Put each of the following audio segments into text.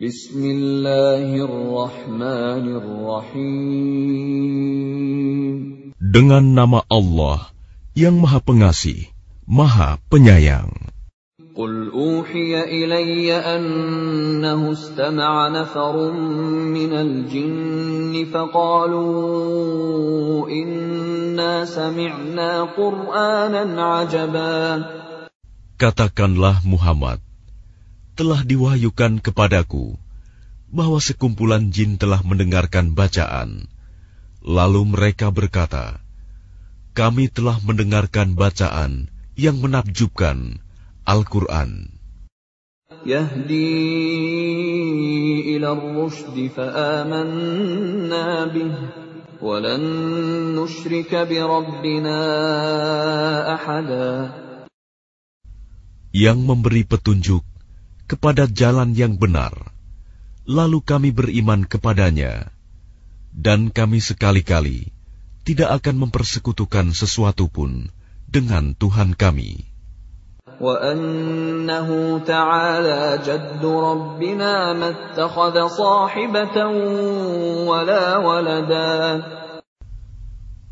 Bismillahirrahmanirrahim. Dengan nama Allah yang Maha Pengasih, Maha Penyayang. قل أوحي إلي أنه استمع نفر من الجن فقالوا إنا سمعنا قرآنا عجبا Katakanlah Muhammad, telah diwahyukan kepadaku bahwa sekumpulan jin telah mendengarkan bacaan. Lalu mereka berkata, "Kami telah mendengarkan bacaan yang menakjubkan Al-Qur'an." Yahdi ila fa'amanna bih nushrika. Yang memberi petunjuk kepada jalan yang benar, lalu kami beriman kepadanya, dan kami sekali-kali tidak akan mempersekutukan sesuatu pun dengan Tuhan kami. وأنه تعالى جد ربنا ما اتخذ صاحبة ولا ولدا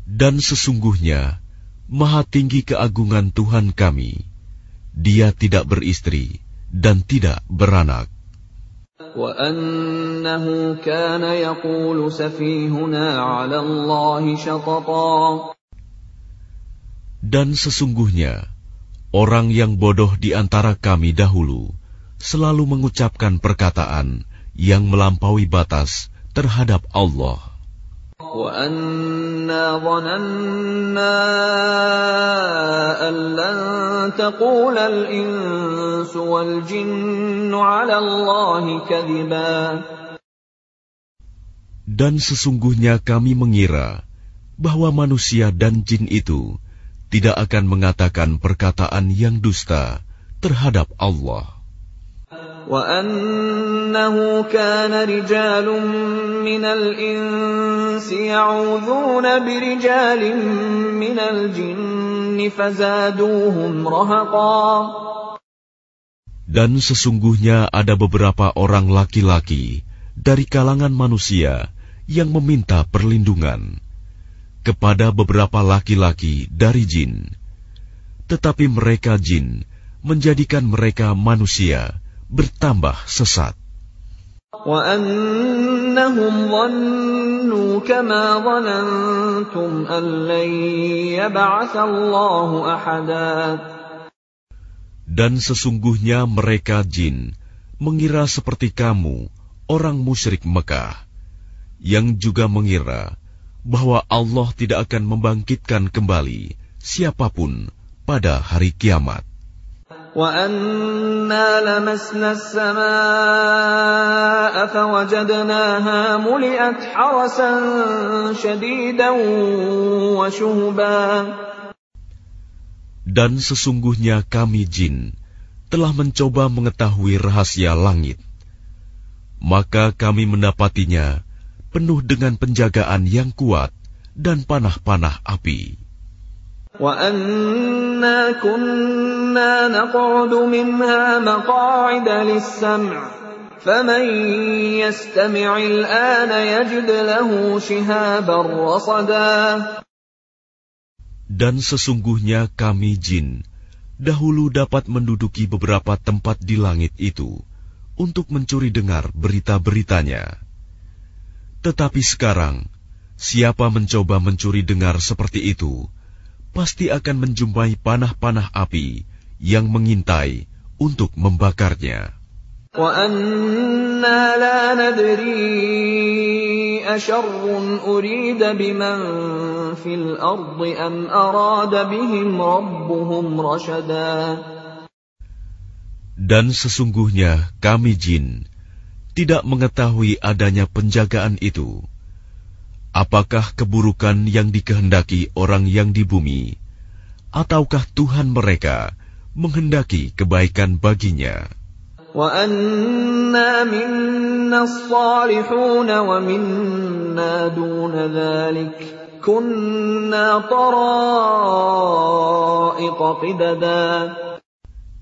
Dan sesungguhnya, maha tinggi keagungan Tuhan kami. Dia tidak beristri dan tidak beranak. Dan sesungguhnya, orang yang bodoh di antara kami dahulu selalu mengucapkan perkataan yang melampaui batas terhadap Allah. وأنا ظننا أن لن تقول الإنس والجن على الله كذبا Dan sesungguhnya kami mengira bahwa manusia dan jin itu tidak akan mengatakan perkataan yang dusta terhadap Allah. وأنه كان رجال من الإنس يعوذون برجال من الجن فزادوهم رهقا Dan sesungguhnya ada beberapa orang laki-laki dari kalangan manusia yang meminta perlindungan kepada beberapa laki-laki dari jin. Tetapi mereka jin menjadikan mereka manusia bertambah sesat. وأنهم ظنوا كما ظننتم أن لن يبعث الله أحدا Dan sesungguhnya mereka jin mengira seperti kamu, orang musyrik Mekah, yang juga mengira bahwa Allah tidak akan membangkitkan kembali siapapun pada hari kiamat. وأنا لمسنا السماء فوجدناها ملئت حرسا شديدا وشهبا Dan sesungguhnya kami jin telah mencoba mengetahui rahasia langit. Maka kami mendapatinya penuh dengan penjagaan yang kuat dan panah-panah api. وأنا كنا نقعد منها مقاعد للسمع فمن يستمع الآن يجد له شهابا رصدا Dan sesungguhnya kami jin dahulu dapat menduduki beberapa tempat di langit itu untuk mencuri dengar berita-beritanya. Tetapi sekarang, siapa mencoba mencuri dengar seperti itu, pasti akan menjumpai panah-panah api yang mengintai untuk membakarnya. Dan sesungguhnya kami jin tidak mengetahui adanya penjagaan itu. Apakah keburukan yang dikehendaki orang yang di bumi, ataukah Tuhan mereka menghendaki kebaikan baginya?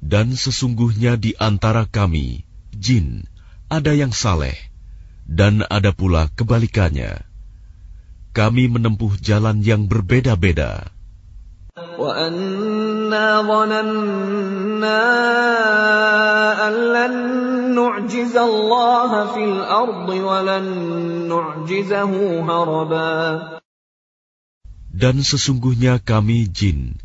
Dan sesungguhnya di antara kami, jin, ada yang saleh, dan ada pula kebalikannya. Kami menempuh jalan yang berbeda-beda. Dan sesungguhnya kami jin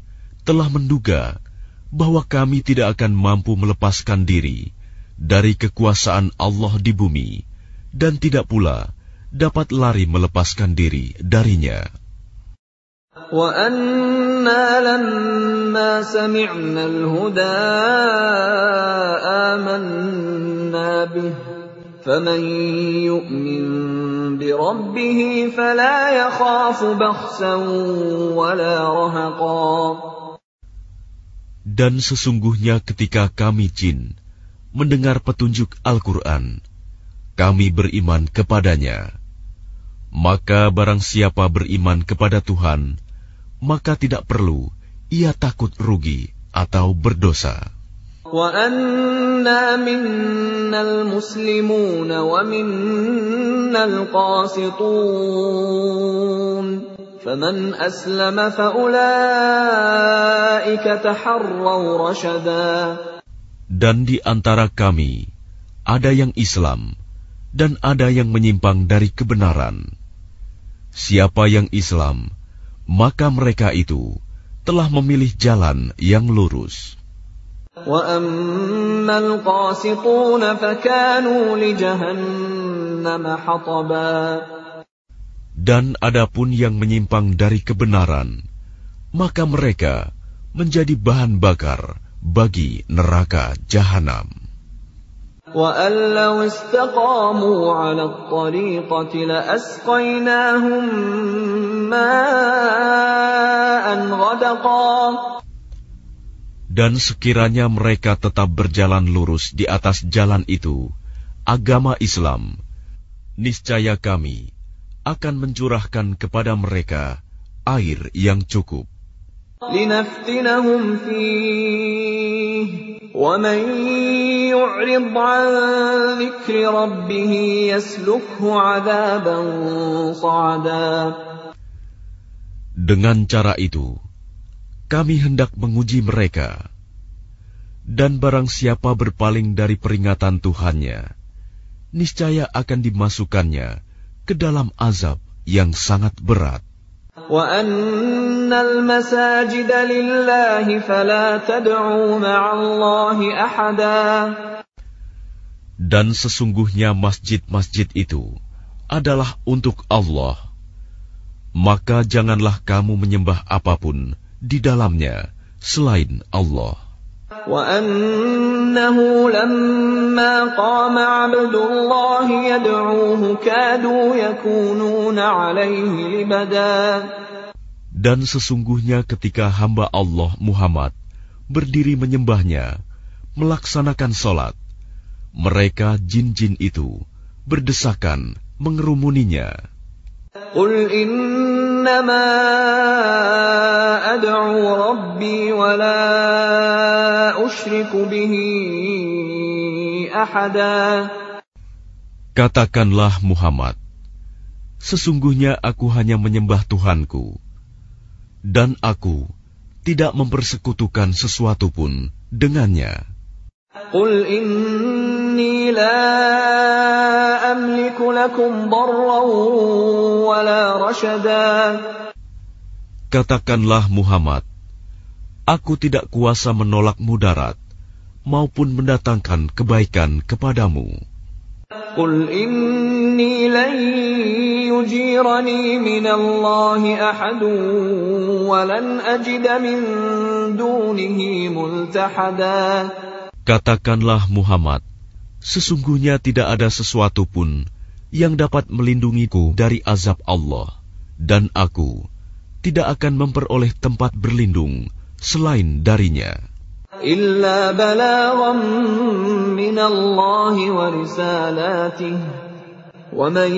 telah menduga bahwa kami tidak akan mampu melepaskan diri dari kekuasaan Allah di bumi dan tidak pula dapat lari melepaskan diri darinya. فمن يؤمن بربه فلا يخاف بخسا ولا رهقا Dan sesungguhnya ketika kami jin mendengar petunjuk Al-Quran, kami beriman kepadanya. Maka barang siapa beriman kepada Tuhan, maka tidak perlu ia takut rugi atau berdosa. وَأَنَّا مِنَّا الْمُسْلِمُونَ وَمِنَّا الْقَاسِطُونَ فَمَنْ أَسْلَمَ فَأُولَٰئِكَ تَحَرَّوْا رَشَدًا Dan di antara kami ada yang Islam dan ada yang menyimpang dari kebenaran. Siapa yang Islam, maka mereka itu telah memilih jalan yang lurus. Dan adapun yang menyimpang dari kebenaran, maka mereka menjadi bahan bakar bagi neraka jahanam. Dan sekiranya mereka tetap berjalan lurus di atas jalan itu, agama Islam, niscaya kami akan mencurahkan kepada mereka air yang cukup. Dengan cara itu, kami hendak menguji mereka. Dan barang siapa berpaling dari peringatan Tuhannya, niscaya akan dimasukkannya ke dalam azab yang sangat berat. Dan sesungguhnya masjid-masjid itu adalah untuk Allah. Maka janganlah kamu menyembah apa pun di dalamnya selain Allah. Dan sesungguhnya ketika hamba Allah Muhammad berdiri menyembahnya, melaksanakan solat, mereka jin-jin itu berdesakan mengerumuninya. قل إنما أدعو ربي ولا أشرك به أحدا Katakanlah Muhammad, sesungguhnya aku hanya menyembah Tuhanku, dan aku tidak mempersekutukan sesuatu pun dengannya. قل إني لا Katakanlah Muhammad, aku tidak kuasa menolak mudarat maupun mendatangkan kebaikan kepadamu. Qul inni lan yujirani minallahi ahadu wa lan ajida min dunihi multahada. Katakanlah Muhammad, sesungguhnya tidak ada sesuatu pun yang dapat melindungiku dari azab Allah, dan aku tidak akan memperoleh tempat berlindung selain darinya. إلا بلاغا من الله ورسالاته ومن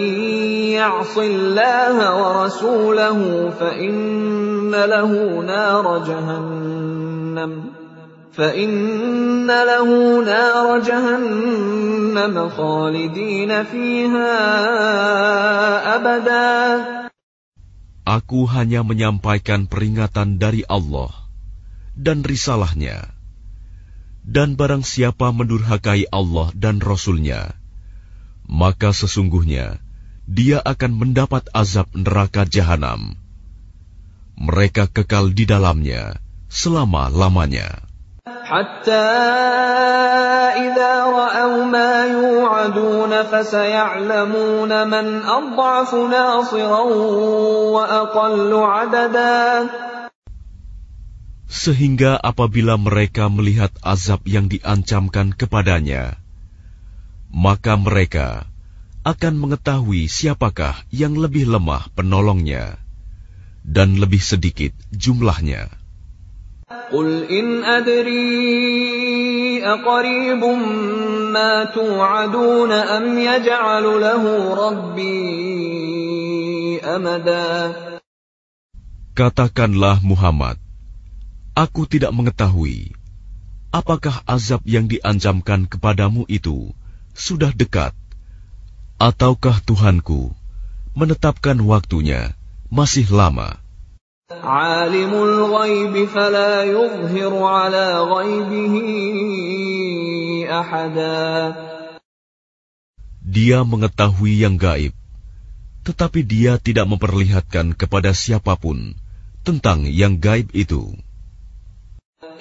يعص الله ورسوله فإن له نار جهنم فإن له نار جهنم خالدين فيها أبدا Aku hanya menyampaikan peringatan dari Allah dan risalahnya. Dan barang siapa mendurhakai Allah dan Rasulnya, maka sesungguhnya dia akan mendapat azab neraka jahanam. Mereka kekal di dalamnya selama-lamanya. حتى إذا رأوا ما يوعدون فسيعلمون من أضعف ناصرا وأقل عددا Sehingga apabila mereka melihat azab yang diancamkan kepadanya, maka mereka akan mengetahui siapakah yang lebih lemah penolongnya dan lebih sedikit jumlahnya. قل إن أدري أقريب ما توعدون أم يجعل له ربي أمدا Katakanlah Muhammad, aku tidak mengetahui apakah azab yang diancamkan kepadamu itu sudah dekat, ataukah Tuhanku menetapkan waktunya masih lama. عالم الغيب فلا يظهر على غيبه أحدا Dia mengetahui yang gaib, tetapi dia tidak memperlihatkan kepada siapapun tentang yang gaib itu.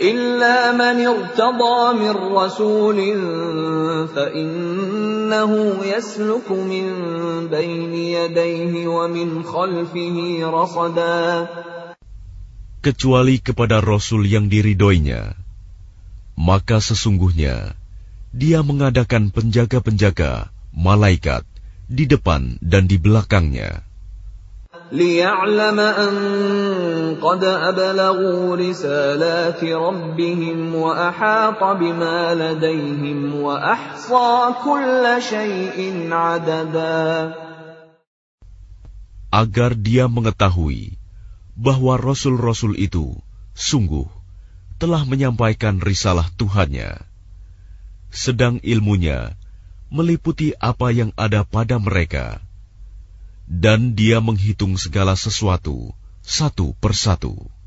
إلا من ارتضى من رسول فإنه يسلك من بين يديه ومن خلفه رصدا kecuali kepada Rasul yang diridoinya. Maka sesungguhnya dia mengadakan penjaga-penjaga, malaikat, di depan dan di belakangnya. ليعلم أن قد أبلغوا رسالات ربهم وأحاط بما لديهم وأحصى كل شيء عددا Agar dia mengetahui bahwa rasul-rasul itu sungguh telah menyampaikan risalah Tuhannya, sedang ilmunya meliputi apa yang ada pada mereka dan dia menghitung segala sesuatu satu persatu.